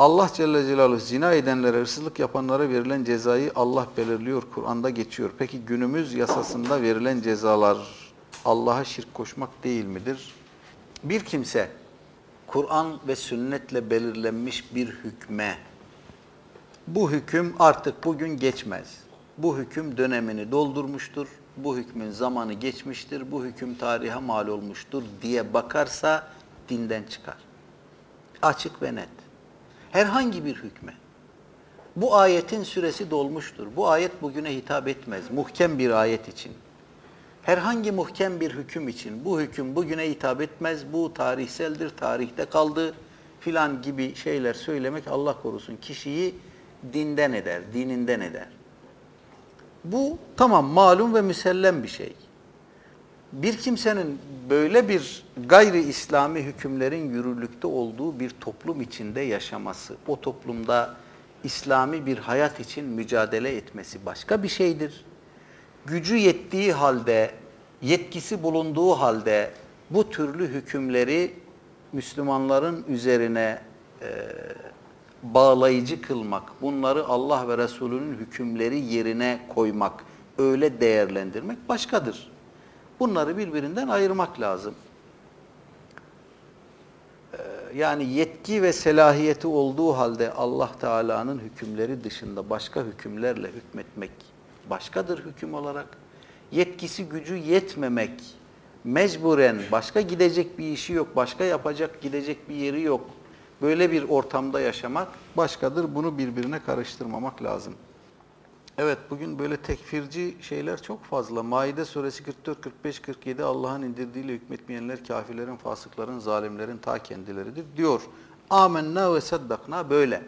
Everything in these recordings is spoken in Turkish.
Allah Celle Celaluhu zina edenlere, hırsızlık yapanlara verilen cezayı Allah belirliyor, Kur'an'da geçiyor. Peki günümüz yasasında verilen cezalar Allah'a şirk koşmak değil midir? Bir kimse Kur'an ve sünnetle belirlenmiş bir hükme, bu hüküm artık bugün geçmez. Bu hüküm dönemini doldurmuştur, bu hükmün zamanı geçmiştir, bu hüküm tarihe mal olmuştur diye bakarsa dinden çıkar. Açık ve net. Herhangi bir hükme. Bu ayetin süresi dolmuştur. Bu ayet bugüne hitap etmez. Muhkem bir ayet için. Herhangi muhkem bir hüküm için bu hüküm bugüne hitap etmez. Bu tarihseldir, tarihte kaldı filan gibi şeyler söylemek Allah korusun kişiyi dinden eder, dininden eder. Bu tamam malum ve müsellem bir şey. Bir kimsenin böyle bir gayri İslami hükümlerin yürürlükte olduğu bir toplum içinde yaşaması, o toplumda İslami bir hayat için mücadele etmesi başka bir şeydir. Gücü yettiği halde, yetkisi bulunduğu halde bu türlü hükümleri Müslümanların üzerine e, bağlayıcı kılmak, bunları Allah ve Resulünün hükümleri yerine koymak, öyle değerlendirmek başkadır. Bunları birbirinden ayırmak lazım. Ee, Yani yetki ve selahiyeti olduğu halde Allah Teala'nın hükümleri dışında başka hükümlerle hükmetmek başkadır hüküm olarak. Yetkisi gücü yetmemek, mecburen başka gidecek bir işi yok, başka yapacak gidecek bir yeri yok. Böyle bir ortamda yaşamak başkadır. Bunu birbirine karıştırmamak lazım. Evet bugün böyle tekfirci şeyler çok fazla. Maide suresi 44, 45, 47 Allah'ın indirdiğiyle hükmetmeyenler kafirlerin, fasıkların, zalimlerin ta kendileridir diyor. Amenna ve saddakna böyle.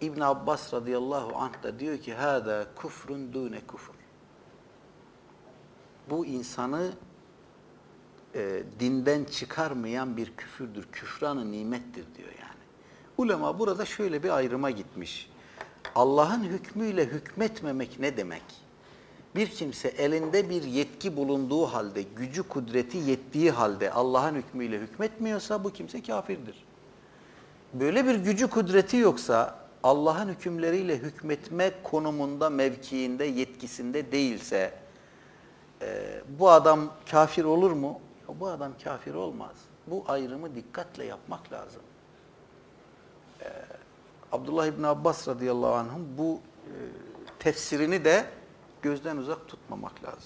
İbn Abbas radıyallahu anh da diyor ki hâdâ kufrun dûne kufur. Bu insanı e, dinden çıkarmayan bir küfürdür. Küfranı nimettir diyor yani. Ulema burada şöyle bir ayrıma gitmiş. Allah'ın hükmüyle hükmetmemek ne demek? Bir kimse elinde bir yetki bulunduğu halde, gücü kudreti yettiği halde Allah'ın hükmüyle hükmetmiyorsa bu kimse kafirdir. Böyle bir gücü kudreti yoksa Allah'ın hükümleriyle hükmetme konumunda, mevkiinde, yetkisinde değilse e, bu adam kafir olur mu? Bu adam kafir olmaz. Bu ayrımı dikkatle yapmak lazım. E, Abdullah İbni Abbas radıyallahu anh'ın bu e, tefsirini de gözden uzak tutmamak lazım.